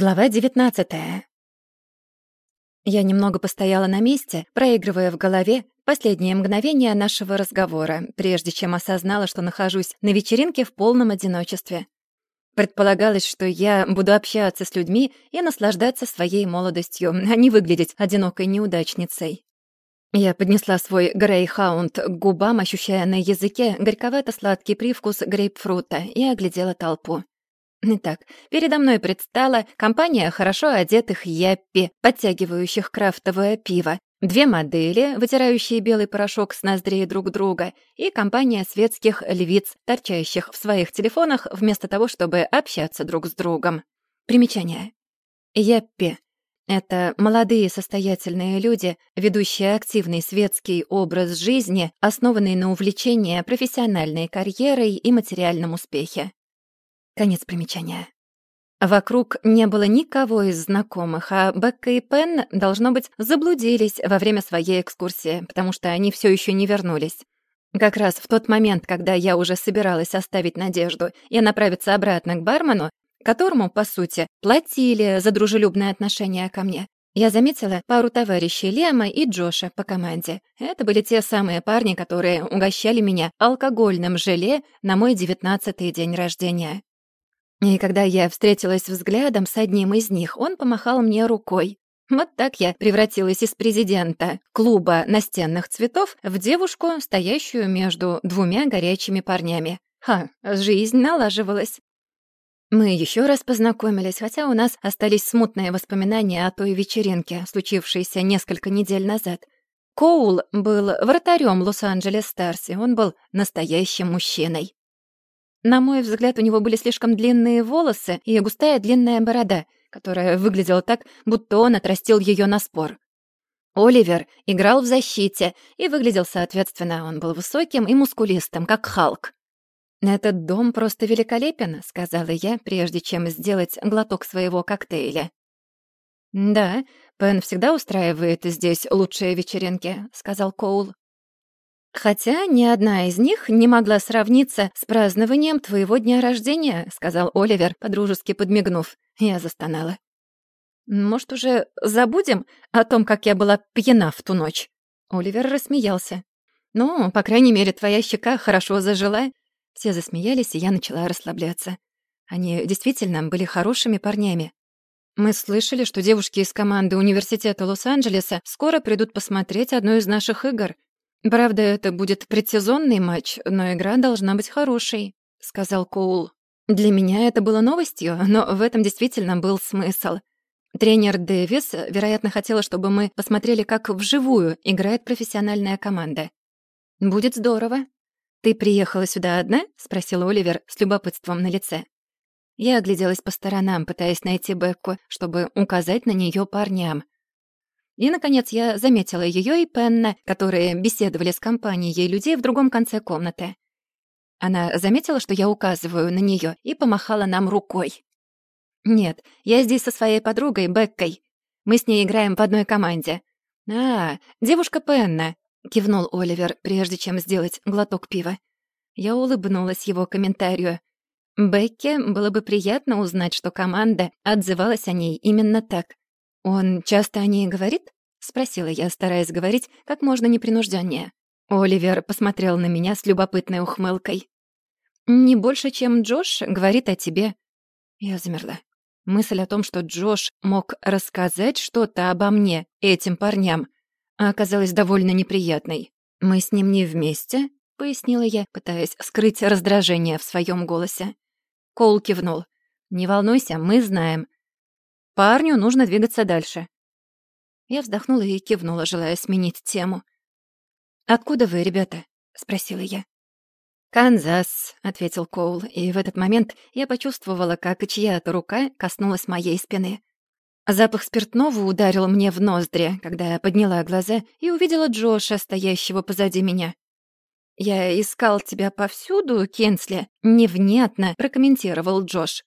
Глава 19 Я немного постояла на месте, проигрывая в голове последние мгновения нашего разговора, прежде чем осознала, что нахожусь на вечеринке в полном одиночестве. Предполагалось, что я буду общаться с людьми и наслаждаться своей молодостью, а не выглядеть одинокой неудачницей. Я поднесла свой грейхаунд к губам, ощущая на языке горьковато-сладкий привкус грейпфрута, и оглядела толпу. Итак, передо мной предстала компания хорошо одетых яппи, подтягивающих крафтовое пиво, две модели, вытирающие белый порошок с ноздрей друг друга, и компания светских львиц, торчащих в своих телефонах вместо того, чтобы общаться друг с другом. Примечание. Яппи — это молодые состоятельные люди, ведущие активный светский образ жизни, основанный на увлечении профессиональной карьерой и материальном успехе. Конец примечания. Вокруг не было никого из знакомых, а Бекка и Пен, должно быть, заблудились во время своей экскурсии, потому что они все еще не вернулись. Как раз в тот момент, когда я уже собиралась оставить надежду и направиться обратно к бармену, которому, по сути, платили за дружелюбное отношение ко мне, я заметила пару товарищей Лема и Джоша по команде. Это были те самые парни, которые угощали меня алкогольным желе на мой девятнадцатый день рождения. И когда я встретилась взглядом с одним из них, он помахал мне рукой. Вот так я превратилась из президента клуба настенных цветов в девушку, стоящую между двумя горячими парнями. Ха, жизнь налаживалась. Мы еще раз познакомились, хотя у нас остались смутные воспоминания о той вечеринке, случившейся несколько недель назад. Коул был вратарем Лос-Анджелес Старси, он был настоящим мужчиной. На мой взгляд, у него были слишком длинные волосы и густая длинная борода, которая выглядела так, будто он отрастил ее на спор. Оливер играл в защите и выглядел соответственно. Он был высоким и мускулистым, как Халк. «Этот дом просто великолепен», — сказала я, прежде чем сделать глоток своего коктейля. «Да, Пен всегда устраивает здесь лучшие вечеринки», — сказал Коул. «Хотя ни одна из них не могла сравниться с празднованием твоего дня рождения», — сказал Оливер, подружески подмигнув. Я застонала. «Может, уже забудем о том, как я была пьяна в ту ночь?» Оливер рассмеялся. «Ну, по крайней мере, твоя щека хорошо зажила». Все засмеялись, и я начала расслабляться. Они действительно были хорошими парнями. Мы слышали, что девушки из команды Университета Лос-Анджелеса скоро придут посмотреть одну из наших игр — «Правда, это будет предсезонный матч, но игра должна быть хорошей», — сказал Коул. Для меня это было новостью, но в этом действительно был смысл. Тренер Дэвис, вероятно, хотела, чтобы мы посмотрели, как вживую играет профессиональная команда. «Будет здорово». «Ты приехала сюда одна?» — спросил Оливер с любопытством на лице. Я огляделась по сторонам, пытаясь найти Бекку, чтобы указать на нее парням. И, наконец, я заметила ее и Пенна, которые беседовали с компанией людей в другом конце комнаты. Она заметила, что я указываю на нее, и помахала нам рукой. «Нет, я здесь со своей подругой Беккой. Мы с ней играем в одной команде». «А, девушка Пенна», — кивнул Оливер, прежде чем сделать глоток пива. Я улыбнулась его комментарию. Бекке было бы приятно узнать, что команда отзывалась о ней именно так. «Он часто о ней говорит?» — спросила я, стараясь говорить как можно непринужденнее. Оливер посмотрел на меня с любопытной ухмылкой. «Не больше, чем Джош говорит о тебе». Я замерла. Мысль о том, что Джош мог рассказать что-то обо мне этим парням, оказалась довольно неприятной. «Мы с ним не вместе», — пояснила я, пытаясь скрыть раздражение в своем голосе. Коул кивнул. «Не волнуйся, мы знаем. Парню нужно двигаться дальше». Я вздохнула и кивнула, желая сменить тему. «Откуда вы, ребята?» — спросила я. «Канзас», — ответил Коул, и в этот момент я почувствовала, как чья-то рука коснулась моей спины. Запах спиртного ударил мне в ноздри, когда я подняла глаза и увидела Джоша, стоящего позади меня. «Я искал тебя повсюду, Кенсли», — невнятно прокомментировал Джош.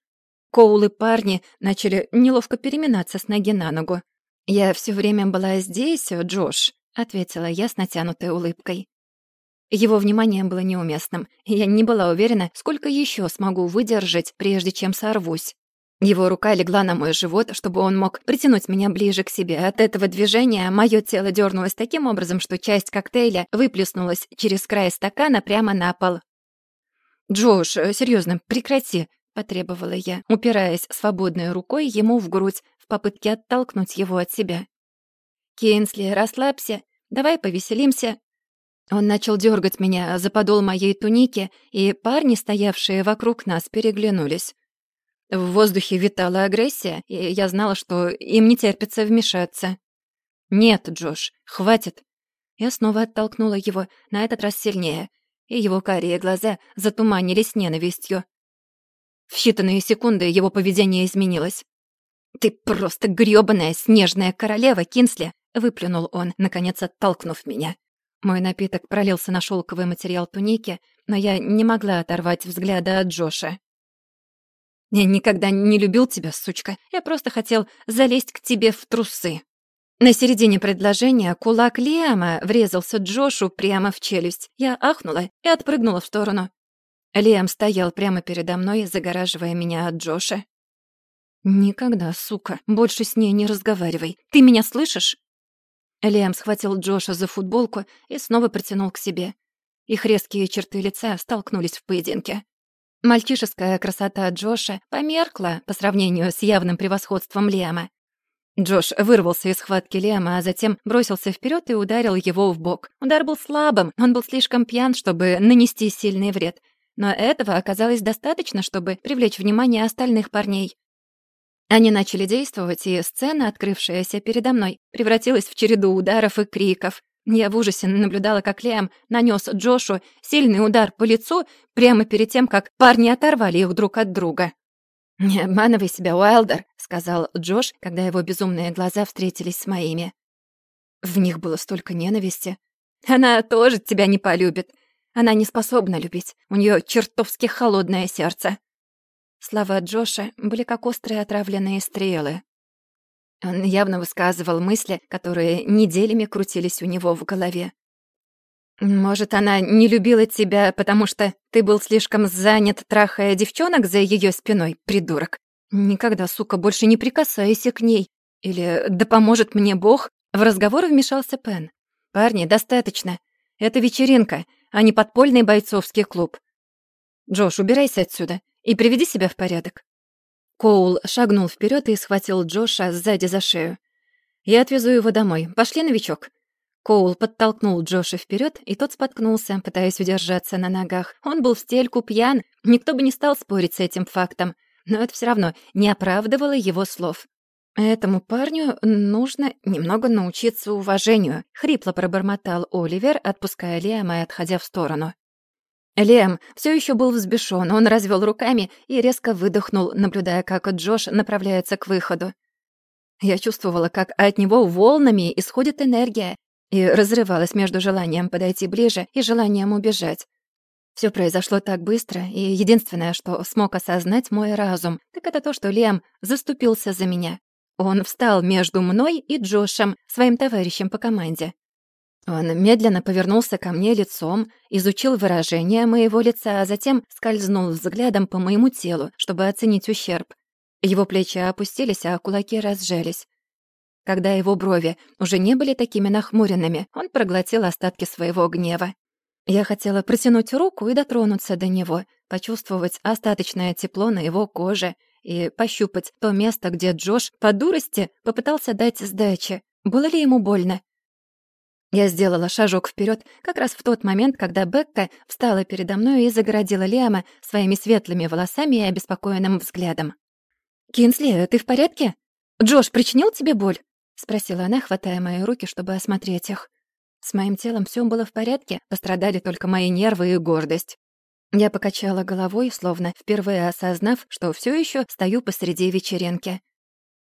Коул и парни начали неловко переминаться с ноги на ногу. «Я все время была здесь, Джош», — ответила я с натянутой улыбкой. Его внимание было неуместным, и я не была уверена, сколько еще смогу выдержать, прежде чем сорвусь. Его рука легла на мой живот, чтобы он мог притянуть меня ближе к себе. От этого движения мое тело дернулось таким образом, что часть коктейля выплеснулась через край стакана прямо на пол. «Джош, э, серьезно, прекрати!» — потребовала я, упираясь свободной рукой ему в грудь в попытке оттолкнуть его от себя. «Кинсли, расслабься, давай повеселимся». Он начал дергать меня за подол моей туники, и парни, стоявшие вокруг нас, переглянулись. В воздухе витала агрессия, и я знала, что им не терпится вмешаться. «Нет, Джош, хватит!» Я снова оттолкнула его, на этот раз сильнее, и его карие глаза затуманились ненавистью. В считанные секунды его поведение изменилось. «Ты просто грёбаная снежная королева, Кинсли!» — выплюнул он, наконец оттолкнув меня. Мой напиток пролился на шелковый материал туники, но я не могла оторвать взгляда от Джоша. Я никогда не любил тебя, сучка. Я просто хотел залезть к тебе в трусы». На середине предложения кулак Лиама врезался Джошу прямо в челюсть. Я ахнула и отпрыгнула в сторону. Лиам стоял прямо передо мной, загораживая меня от Джоша. «Никогда, сука, больше с ней не разговаривай. Ты меня слышишь?» Лиам схватил Джоша за футболку и снова притянул к себе. Их резкие черты лица столкнулись в поединке. Мальчишеская красота Джоша померкла по сравнению с явным превосходством Лиама. Джош вырвался из схватки Лиама, а затем бросился вперед и ударил его в бок. Удар был слабым, он был слишком пьян, чтобы нанести сильный вред. Но этого оказалось достаточно, чтобы привлечь внимание остальных парней. Они начали действовать, и сцена, открывшаяся передо мной, превратилась в череду ударов и криков. Я в ужасе наблюдала, как Лиам нанес Джошу сильный удар по лицу прямо перед тем, как парни оторвали их друг от друга. «Не обманывай себя, Уайлдер», — сказал Джош, когда его безумные глаза встретились с моими. В них было столько ненависти. «Она тоже тебя не полюбит. Она не способна любить. У нее чертовски холодное сердце». Слова Джоша были как острые отравленные стрелы. Он явно высказывал мысли, которые неделями крутились у него в голове. «Может, она не любила тебя, потому что ты был слишком занят, трахая девчонок за ее спиной, придурок? Никогда, сука, больше не прикасайся к ней. Или «да поможет мне Бог». В разговор вмешался Пен. «Парни, достаточно. Это вечеринка, а не подпольный бойцовский клуб. Джош, убирайся отсюда и приведи себя в порядок». Коул шагнул вперед и схватил Джоша сзади за шею. «Я отвезу его домой. Пошли, новичок». Коул подтолкнул Джоша вперед, и тот споткнулся, пытаясь удержаться на ногах. Он был в стельку пьян, никто бы не стал спорить с этим фактом. Но это все равно не оправдывало его слов. «Этому парню нужно немного научиться уважению», — хрипло пробормотал Оливер, отпуская Лиама и отходя в сторону. Лем все еще был взбешен, он развел руками и резко выдохнул, наблюдая, как Джош направляется к выходу. Я чувствовала, как от него волнами исходит энергия, и разрывалась между желанием подойти ближе и желанием убежать. Все произошло так быстро, и единственное, что смог осознать мой разум, так это то, что Лем заступился за меня. Он встал между мной и Джошем, своим товарищем по команде. Он медленно повернулся ко мне лицом, изучил выражение моего лица, а затем скользнул взглядом по моему телу, чтобы оценить ущерб. Его плечи опустились, а кулаки разжались. Когда его брови уже не были такими нахмуренными, он проглотил остатки своего гнева. Я хотела протянуть руку и дотронуться до него, почувствовать остаточное тепло на его коже и пощупать то место, где Джош по дурости попытался дать сдачи. Было ли ему больно? Я сделала шажок вперед как раз в тот момент, когда Бекка встала передо мной и загородила Лиама своими светлыми волосами и обеспокоенным взглядом. «Кинсли, ты в порядке? Джош причинил тебе боль?» — спросила она, хватая мои руки, чтобы осмотреть их. С моим телом все было в порядке, пострадали только мои нервы и гордость. Я покачала головой, словно впервые осознав, что все еще стою посреди вечеринки.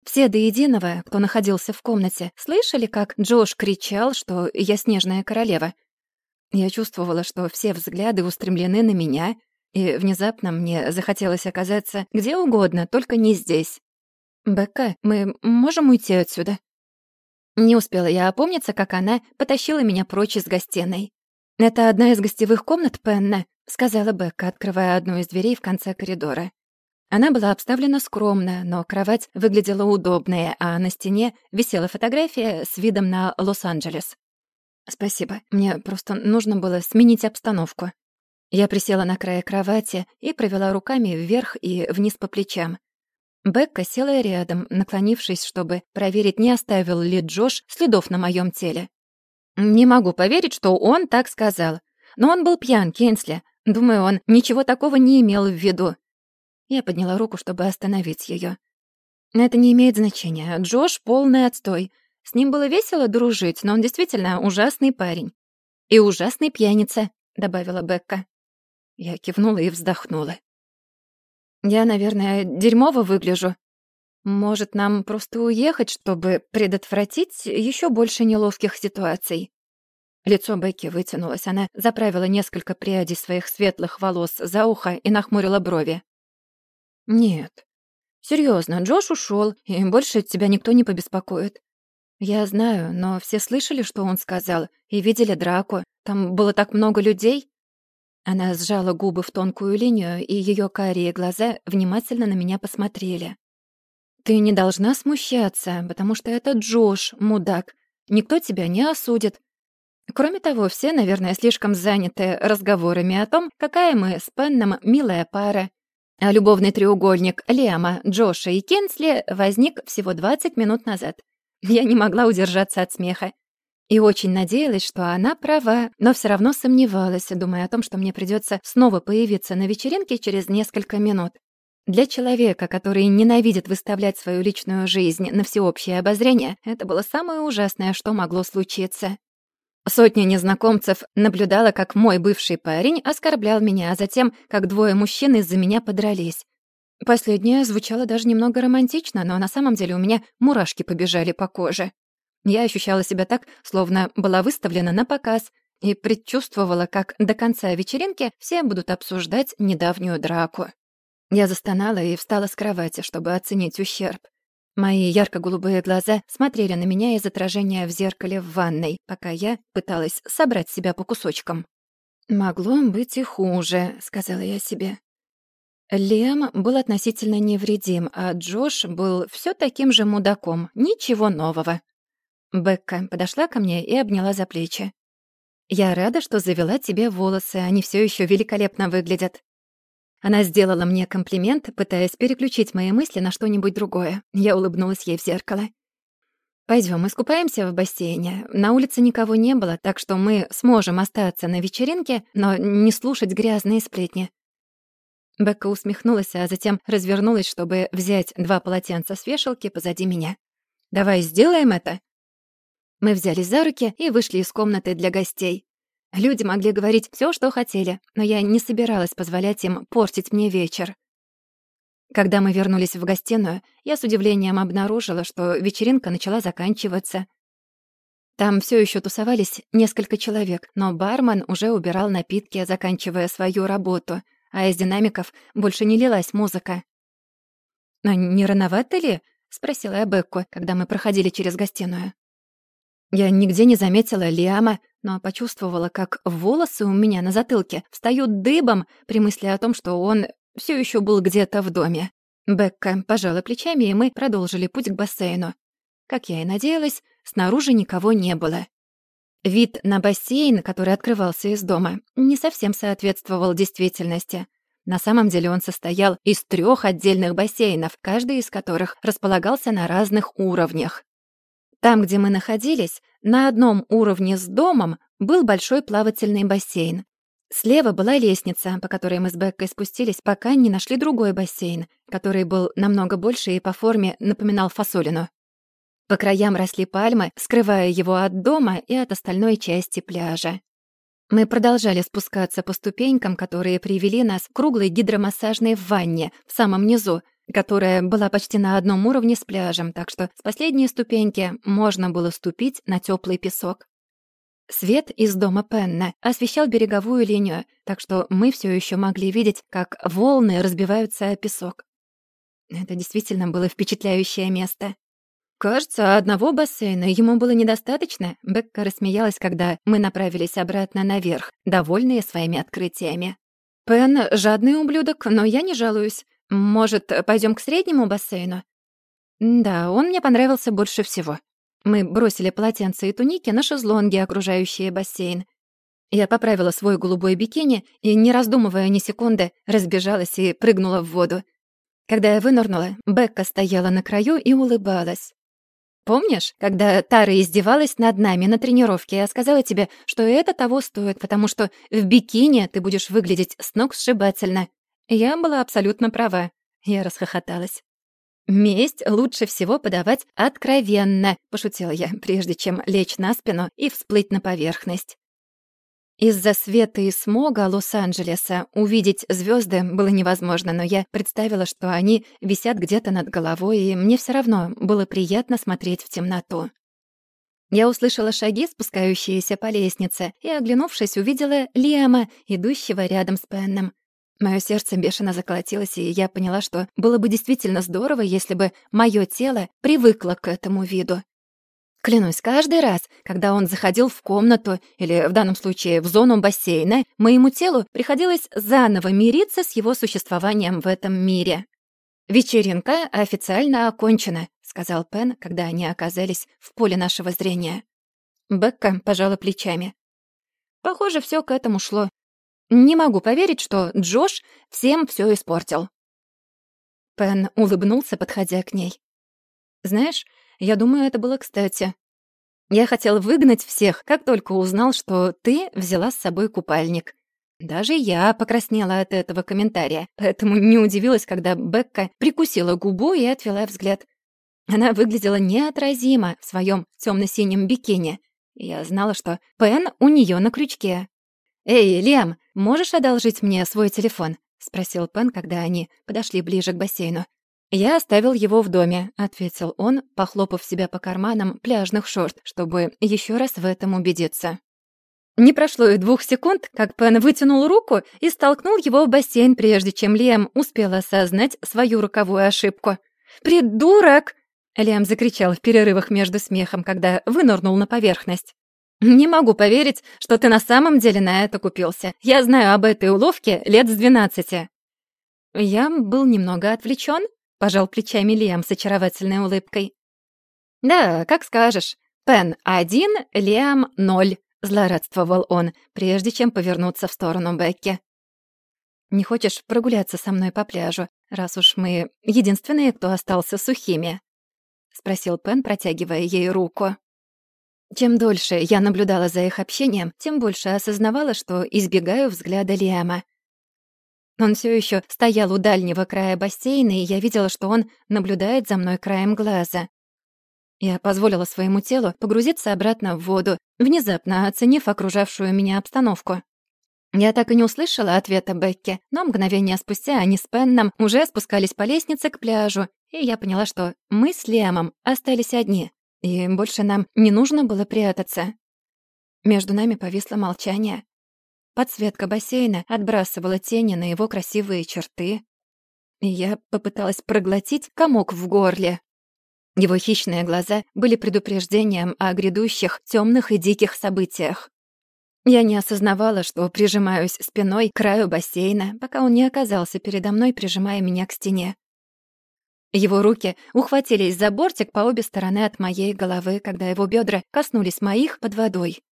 Все до единого, кто находился в комнате, слышали, как Джош кричал, что я снежная королева. Я чувствовала, что все взгляды устремлены на меня, и внезапно мне захотелось оказаться где угодно, только не здесь. «Бекка, мы можем уйти отсюда?» Не успела я опомниться, как она потащила меня прочь из гостиной. «Это одна из гостевых комнат Пенна», — сказала Бекка, открывая одну из дверей в конце коридора. Она была обставлена скромно, но кровать выглядела удобная, а на стене висела фотография с видом на Лос-Анджелес. «Спасибо, мне просто нужно было сменить обстановку». Я присела на край кровати и провела руками вверх и вниз по плечам. Бекка села рядом, наклонившись, чтобы проверить, не оставил ли Джош следов на моем теле. «Не могу поверить, что он так сказал. Но он был пьян, Кенсли. Думаю, он ничего такого не имел в виду». Я подняла руку, чтобы остановить ее. «Это не имеет значения. Джош — полный отстой. С ним было весело дружить, но он действительно ужасный парень. И ужасный пьяница», — добавила Бекка. Я кивнула и вздохнула. «Я, наверное, дерьмово выгляжу. Может, нам просто уехать, чтобы предотвратить еще больше неловких ситуаций?» Лицо Бекки вытянулось. Она заправила несколько прядей своих светлых волос за ухо и нахмурила брови. «Нет. Серьезно, Джош ушел, и больше тебя никто не побеспокоит. Я знаю, но все слышали, что он сказал, и видели драку. Там было так много людей». Она сжала губы в тонкую линию, и ее карие глаза внимательно на меня посмотрели. «Ты не должна смущаться, потому что это Джош, мудак. Никто тебя не осудит. Кроме того, все, наверное, слишком заняты разговорами о том, какая мы с Пенном милая пара. А любовный треугольник Лема, Джоша и Кенсли возник всего 20 минут назад. Я не могла удержаться от смеха. И очень надеялась, что она права, но все равно сомневалась, думая о том, что мне придется снова появиться на вечеринке через несколько минут. Для человека, который ненавидит выставлять свою личную жизнь на всеобщее обозрение, это было самое ужасное, что могло случиться. Сотня незнакомцев наблюдала, как мой бывший парень оскорблял меня, а затем, как двое мужчин из-за меня подрались. Последнее звучало даже немного романтично, но на самом деле у меня мурашки побежали по коже. Я ощущала себя так, словно была выставлена на показ, и предчувствовала, как до конца вечеринки все будут обсуждать недавнюю драку. Я застонала и встала с кровати, чтобы оценить ущерб. Мои ярко-голубые глаза смотрели на меня из отражения в зеркале в ванной, пока я пыталась собрать себя по кусочкам. «Могло быть и хуже», — сказала я себе. Лем был относительно невредим, а Джош был все таким же мудаком. Ничего нового. Бекка подошла ко мне и обняла за плечи. «Я рада, что завела тебе волосы, они все еще великолепно выглядят. Она сделала мне комплимент, пытаясь переключить мои мысли на что-нибудь другое. Я улыбнулась ей в зеркало. Пойдем, искупаемся в бассейне. На улице никого не было, так что мы сможем остаться на вечеринке, но не слушать грязные сплетни». Бекка усмехнулась, а затем развернулась, чтобы взять два полотенца с вешалки позади меня. «Давай сделаем это?» Мы взялись за руки и вышли из комнаты для гостей. Люди могли говорить все, что хотели, но я не собиралась позволять им портить мне вечер. Когда мы вернулись в гостиную, я с удивлением обнаружила, что вечеринка начала заканчиваться. Там все еще тусовались несколько человек, но бармен уже убирал напитки, заканчивая свою работу, а из динамиков больше не лилась музыка. «А не рановато ли?» — спросила я Бекку, когда мы проходили через гостиную. Я нигде не заметила Лиама, но почувствовала, как волосы у меня на затылке встают дыбом при мысли о том, что он все еще был где-то в доме. Бекка пожала плечами, и мы продолжили путь к бассейну. Как я и надеялась, снаружи никого не было. Вид на бассейн, который открывался из дома, не совсем соответствовал действительности. На самом деле он состоял из трех отдельных бассейнов, каждый из которых располагался на разных уровнях. Там, где мы находились, на одном уровне с домом был большой плавательный бассейн. Слева была лестница, по которой мы с Беккой спустились, пока не нашли другой бассейн, который был намного больше и по форме напоминал фасолину. По краям росли пальмы, скрывая его от дома и от остальной части пляжа. Мы продолжали спускаться по ступенькам, которые привели нас к круглой гидромассажной ванне в самом низу, которая была почти на одном уровне с пляжем, так что с последней ступеньки можно было ступить на теплый песок. Свет из дома Пенна освещал береговую линию, так что мы все еще могли видеть, как волны разбиваются о песок. Это действительно было впечатляющее место. Кажется, одного бассейна ему было недостаточно. Бекка рассмеялась, когда мы направились обратно наверх, довольные своими открытиями. Пен — жадный ублюдок, но я не жалуюсь. Может, пойдем к среднему бассейну? Да, он мне понравился больше всего. Мы бросили полотенца и туники на шезлонги, окружающие бассейн. Я поправила свой голубой бикини и, не раздумывая ни секунды, разбежалась и прыгнула в воду. Когда я вынырнула, Бекка стояла на краю и улыбалась. «Помнишь, когда Тара издевалась над нами на тренировке, я сказала тебе, что это того стоит, потому что в бикини ты будешь выглядеть с ног сшибательно?» Я была абсолютно права. Я расхохоталась. «Месть лучше всего подавать откровенно», — пошутила я, прежде чем лечь на спину и всплыть на поверхность. Из-за света и смога Лос-Анджелеса увидеть звезды было невозможно, но я представила, что они висят где-то над головой, и мне все равно было приятно смотреть в темноту. Я услышала шаги, спускающиеся по лестнице, и, оглянувшись, увидела Лиама, идущего рядом с Пенном. Моё сердце бешено заколотилось, и я поняла, что было бы действительно здорово, если бы моё тело привыкло к этому виду. Клянусь, каждый раз, когда он заходил в комнату, или в данном случае в зону бассейна, моему телу приходилось заново мириться с его существованием в этом мире. «Вечеринка официально окончена», — сказал Пен, когда они оказались в поле нашего зрения. Бекка пожала плечами. Похоже, все к этому шло. Не могу поверить, что Джош всем все испортил. Пен улыбнулся, подходя к ней. «Знаешь, я думаю, это было кстати. Я хотел выгнать всех, как только узнал, что ты взяла с собой купальник. Даже я покраснела от этого комментария, поэтому не удивилась, когда Бекка прикусила губу и отвела взгляд. Она выглядела неотразимо в своем темно-синем бикини. Я знала, что Пен у нее на крючке. «Эй, Лем, можешь одолжить мне свой телефон?» — спросил Пен, когда они подошли ближе к бассейну. «Я оставил его в доме», — ответил он, похлопав себя по карманам пляжных шорт, чтобы еще раз в этом убедиться. Не прошло и двух секунд, как Пен вытянул руку и столкнул его в бассейн, прежде чем Лем успел осознать свою роковую ошибку. «Придурок!» — Лем закричал в перерывах между смехом, когда вынырнул на поверхность. «Не могу поверить, что ты на самом деле на это купился. Я знаю об этой уловке лет с двенадцати». Я был немного отвлечен, пожал плечами Лиам с очаровательной улыбкой. «Да, как скажешь. Пен один, Лиам ноль», — злорадствовал он, прежде чем повернуться в сторону Бекки. «Не хочешь прогуляться со мной по пляжу, раз уж мы единственные, кто остался сухими?» — спросил Пен, протягивая ей руку. Чем дольше я наблюдала за их общением, тем больше осознавала, что избегаю взгляда Лиама. Он все еще стоял у дальнего края бассейна, и я видела, что он наблюдает за мной краем глаза. Я позволила своему телу погрузиться обратно в воду, внезапно оценив окружавшую меня обстановку. Я так и не услышала ответа Бекки, но мгновение спустя они с Пенном уже спускались по лестнице к пляжу, и я поняла, что мы с Лемом остались одни, и больше нам не нужно было прятаться. Между нами повисло молчание. Подсветка бассейна отбрасывала тени на его красивые черты. И я попыталась проглотить комок в горле. Его хищные глаза были предупреждением о грядущих темных и диких событиях. Я не осознавала, что прижимаюсь спиной к краю бассейна, пока он не оказался передо мной, прижимая меня к стене. Его руки ухватились за бортик по обе стороны от моей головы, когда его бедра коснулись моих под водой.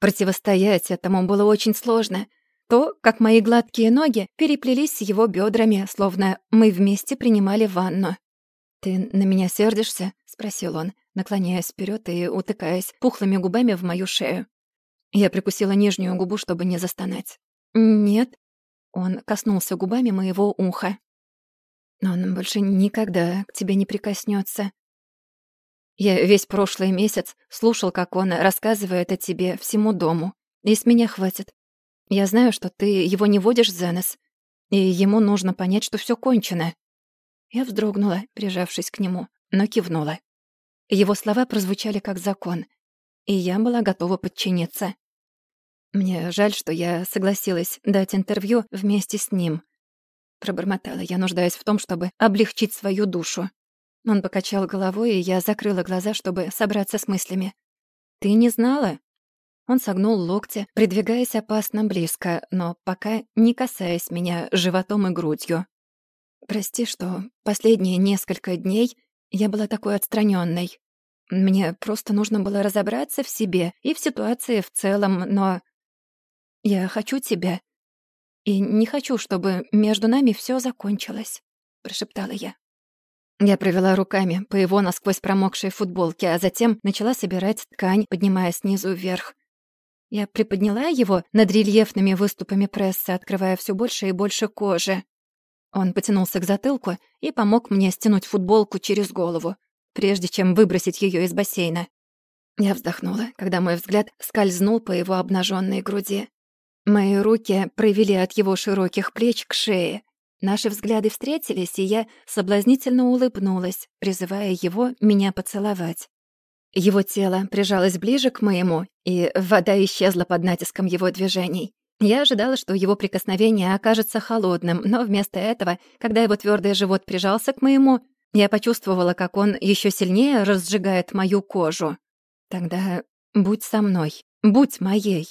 Противостоять этому было очень сложно. То, как мои гладкие ноги переплелись с его бедрами, словно мы вместе принимали ванну. «Ты на меня сердишься?» — спросил он, наклоняясь вперед и утыкаясь пухлыми губами в мою шею. Я прикусила нижнюю губу, чтобы не застонать. «Нет». Он коснулся губами моего уха. «Он больше никогда к тебе не прикоснется. Я весь прошлый месяц слушал, как он рассказывает о тебе всему дому. И с меня хватит. Я знаю, что ты его не водишь за нос, и ему нужно понять, что все кончено». Я вздрогнула, прижавшись к нему, но кивнула. Его слова прозвучали как закон, и я была готова подчиниться. Мне жаль, что я согласилась дать интервью вместе с ним. Пробормотала я, нуждаясь в том, чтобы облегчить свою душу. Он покачал головой, и я закрыла глаза, чтобы собраться с мыслями. «Ты не знала?» Он согнул локти, придвигаясь опасно близко, но пока не касаясь меня животом и грудью. Прости, что последние несколько дней я была такой отстраненной. Мне просто нужно было разобраться в себе и в ситуации в целом, но я хочу тебя. И не хочу, чтобы между нами все закончилось, прошептала я. Я провела руками по его насквозь промокшей футболке, а затем начала собирать ткань, поднимая снизу вверх. Я приподняла его над рельефными выступами пресса, открывая все больше и больше кожи. Он потянулся к затылку и помог мне стянуть футболку через голову, прежде чем выбросить ее из бассейна. Я вздохнула, когда мой взгляд скользнул по его обнаженной груди. Мои руки провели от его широких плеч к шее. Наши взгляды встретились, и я соблазнительно улыбнулась, призывая его меня поцеловать. Его тело прижалось ближе к моему, и вода исчезла под натиском его движений. Я ожидала, что его прикосновение окажется холодным, но вместо этого, когда его твердый живот прижался к моему, я почувствовала, как он еще сильнее разжигает мою кожу. Тогда будь со мной, будь моей.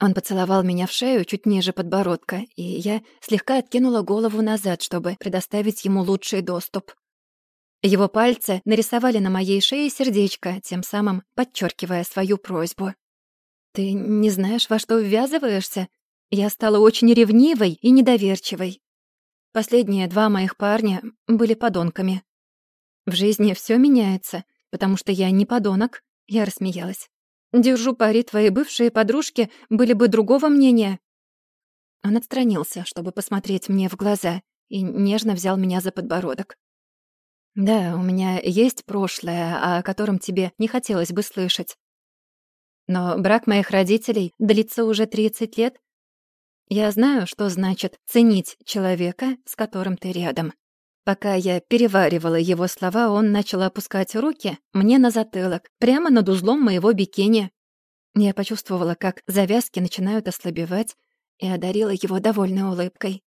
Он поцеловал меня в шею чуть ниже подбородка, и я слегка откинула голову назад, чтобы предоставить ему лучший доступ. Его пальцы нарисовали на моей шее сердечко, тем самым подчеркивая свою просьбу. «Ты не знаешь, во что ввязываешься? Я стала очень ревнивой и недоверчивой. Последние два моих парня были подонками. В жизни все меняется, потому что я не подонок», — я рассмеялась. «Держу пари, твои бывшие подружки были бы другого мнения». Он отстранился, чтобы посмотреть мне в глаза, и нежно взял меня за подбородок. Да, у меня есть прошлое, о котором тебе не хотелось бы слышать. Но брак моих родителей длится уже 30 лет. Я знаю, что значит ценить человека, с которым ты рядом. Пока я переваривала его слова, он начал опускать руки мне на затылок, прямо над узлом моего бикини. Я почувствовала, как завязки начинают ослабевать, и одарила его довольной улыбкой.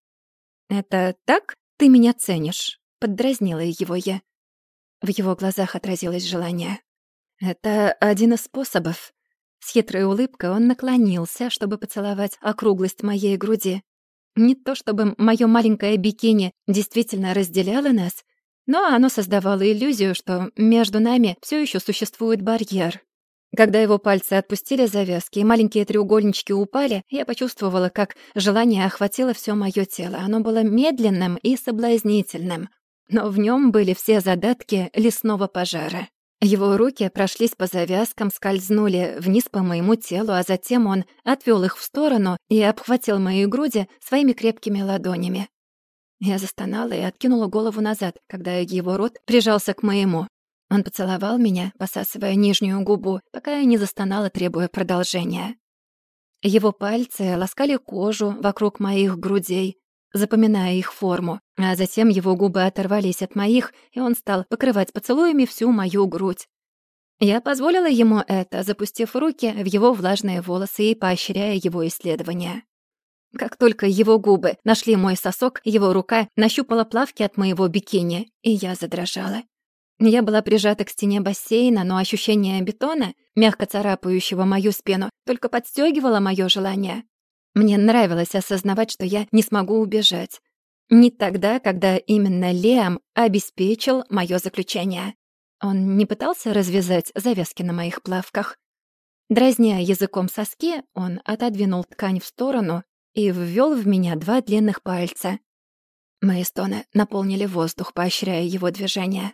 «Это так ты меня ценишь?» Поддразнила его я. В его глазах отразилось желание. «Это один из способов». С хитрой улыбкой он наклонился, чтобы поцеловать округлость моей груди. Не то чтобы моё маленькое бикини действительно разделяло нас, но оно создавало иллюзию, что между нами всё ещё существует барьер. Когда его пальцы отпустили завязки и маленькие треугольнички упали, я почувствовала, как желание охватило всё моё тело. Оно было медленным и соблазнительным но в нем были все задатки лесного пожара. Его руки прошлись по завязкам, скользнули вниз по моему телу, а затем он отвел их в сторону и обхватил мои груди своими крепкими ладонями. Я застонала и откинула голову назад, когда его рот прижался к моему. Он поцеловал меня, посасывая нижнюю губу, пока я не застонала, требуя продолжения. Его пальцы ласкали кожу вокруг моих грудей, запоминая их форму, а затем его губы оторвались от моих, и он стал покрывать поцелуями всю мою грудь. Я позволила ему это, запустив руки в его влажные волосы и поощряя его исследования. Как только его губы нашли мой сосок, его рука нащупала плавки от моего бикини, и я задрожала. Я была прижата к стене бассейна, но ощущение бетона, мягко царапающего мою спину, только подстегивало мое желание. Мне нравилось осознавать, что я не смогу убежать. Не тогда, когда именно Лиам обеспечил моё заключение. Он не пытался развязать завязки на моих плавках. Дразня языком соски, он отодвинул ткань в сторону и ввёл в меня два длинных пальца. Мои стоны наполнили воздух, поощряя его движение.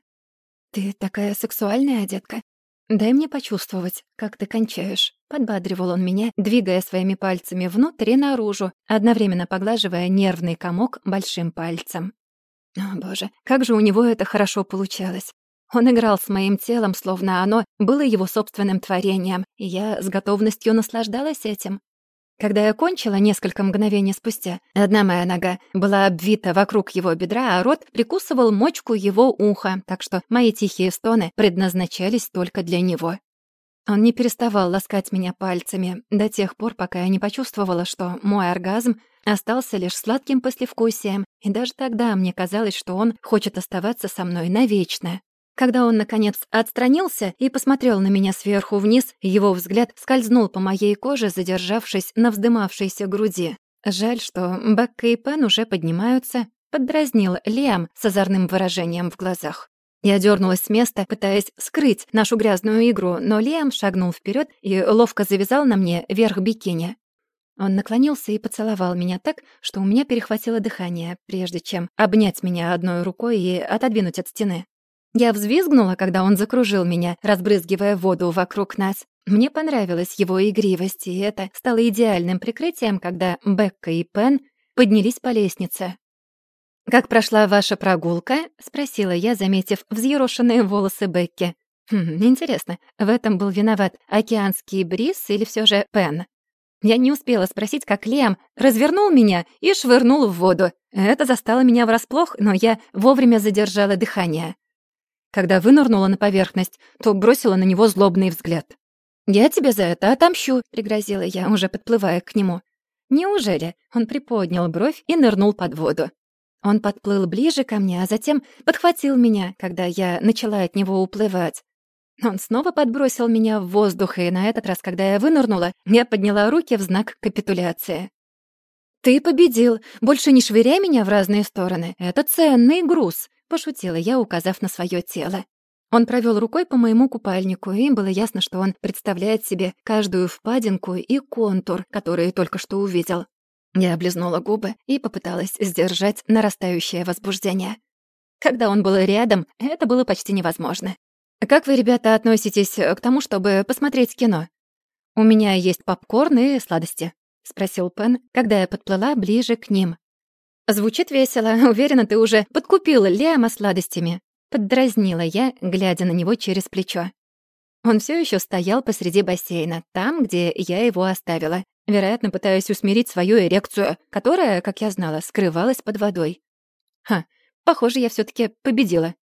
«Ты такая сексуальная, детка. «Дай мне почувствовать, как ты кончаешь», — подбадривал он меня, двигая своими пальцами внутрь и наружу, одновременно поглаживая нервный комок большим пальцем. О, боже, как же у него это хорошо получалось. Он играл с моим телом, словно оно было его собственным творением, и я с готовностью наслаждалась этим. Когда я кончила несколько мгновений спустя, одна моя нога была обвита вокруг его бедра, а рот прикусывал мочку его уха, так что мои тихие стоны предназначались только для него. Он не переставал ласкать меня пальцами до тех пор, пока я не почувствовала, что мой оргазм остался лишь сладким послевкусием, и даже тогда мне казалось, что он хочет оставаться со мной навечно. Когда он, наконец, отстранился и посмотрел на меня сверху вниз, его взгляд скользнул по моей коже, задержавшись на вздымавшейся груди. Жаль, что Бекка и Пен уже поднимаются. поддразнил Лиам с озорным выражением в глазах. Я дернулась с места, пытаясь скрыть нашу грязную игру, но Лиам шагнул вперед и ловко завязал на мне верх бикини. Он наклонился и поцеловал меня так, что у меня перехватило дыхание, прежде чем обнять меня одной рукой и отодвинуть от стены. Я взвизгнула, когда он закружил меня, разбрызгивая воду вокруг нас. Мне понравилась его игривость, и это стало идеальным прикрытием, когда Бекка и Пен поднялись по лестнице. «Как прошла ваша прогулка?» — спросила я, заметив взъерошенные волосы Бекки. Хм, интересно, в этом был виноват океанский бриз или все же Пен? Я не успела спросить, как Лем развернул меня и швырнул в воду. Это застало меня врасплох, но я вовремя задержала дыхание. Когда вынырнула на поверхность, то бросила на него злобный взгляд. «Я тебе за это отомщу», — пригрозила я, уже подплывая к нему. «Неужели?» — он приподнял бровь и нырнул под воду. Он подплыл ближе ко мне, а затем подхватил меня, когда я начала от него уплывать. Он снова подбросил меня в воздух, и на этот раз, когда я вынырнула, я подняла руки в знак капитуляции. «Ты победил. Больше не швыряй меня в разные стороны. Это ценный груз», — пошутила я, указав на свое тело. Он провел рукой по моему купальнику, и было ясно, что он представляет себе каждую впадинку и контур, который только что увидел. Я облизнула губы и попыталась сдержать нарастающее возбуждение. Когда он был рядом, это было почти невозможно. «Как вы, ребята, относитесь к тому, чтобы посмотреть кино?» «У меня есть попкорн и сладости», — спросил Пен, когда я подплыла ближе к ним. «Звучит весело. Уверена, ты уже подкупила Лиама сладостями», — поддразнила я, глядя на него через плечо. Он все еще стоял посреди бассейна, там, где я его оставила, вероятно, пытаясь усмирить свою эрекцию, которая, как я знала, скрывалась под водой. Ха, похоже, я все таки победила.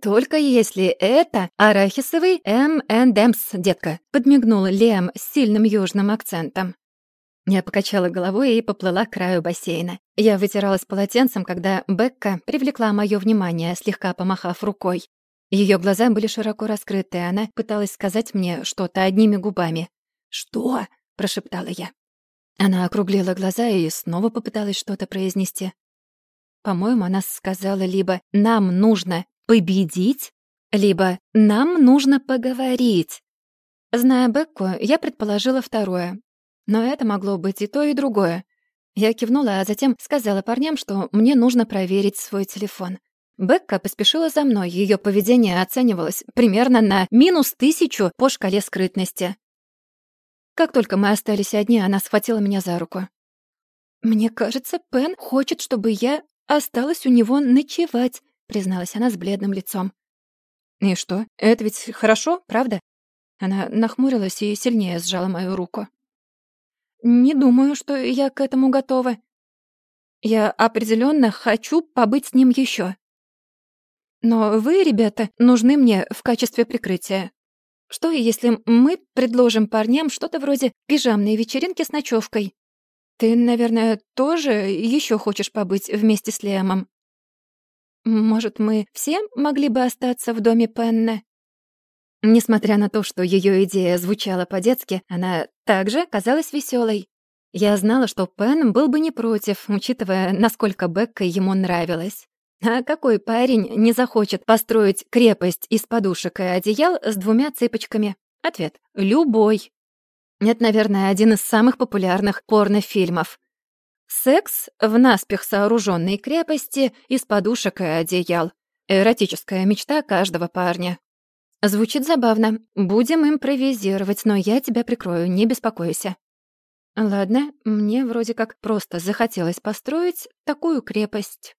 «Только если это арахисовый M&M's, детка», — подмигнул Лем с сильным южным акцентом. Я покачала головой и поплыла к краю бассейна. Я вытиралась полотенцем, когда Бекка привлекла моё внимание, слегка помахав рукой. Ее глаза были широко раскрыты, и она пыталась сказать мне что-то одними губами. «Что?» — прошептала я. Она округлила глаза и снова попыталась что-то произнести. По-моему, она сказала либо «нам нужно победить, либо нам нужно поговорить. Зная Бекку, я предположила второе. Но это могло быть и то, и другое. Я кивнула, а затем сказала парням, что мне нужно проверить свой телефон. Бекка поспешила за мной, ее поведение оценивалось примерно на минус тысячу по шкале скрытности. Как только мы остались одни, она схватила меня за руку. «Мне кажется, Пен хочет, чтобы я осталась у него ночевать призналась она с бледным лицом. «И что? Это ведь хорошо, правда?» Она нахмурилась и сильнее сжала мою руку. «Не думаю, что я к этому готова. Я определенно хочу побыть с ним еще. Но вы, ребята, нужны мне в качестве прикрытия. Что, если мы предложим парням что-то вроде пижамной вечеринки с ночевкой? Ты, наверное, тоже еще хочешь побыть вместе с Лемом? Может, мы все могли бы остаться в доме Пенне? Несмотря на то, что ее идея звучала по-детски, она также казалась веселой. Я знала, что Пен был бы не против, учитывая, насколько Бекка ему нравилась. А какой парень не захочет построить крепость из подушек и одеял с двумя цыпочками? Ответ — любой. Это, наверное, один из самых популярных порнофильмов. Секс в наспех сооруженной крепости из подушек и одеял. Эротическая мечта каждого парня. Звучит забавно. Будем импровизировать, но я тебя прикрою, не беспокойся. Ладно, мне вроде как просто захотелось построить такую крепость.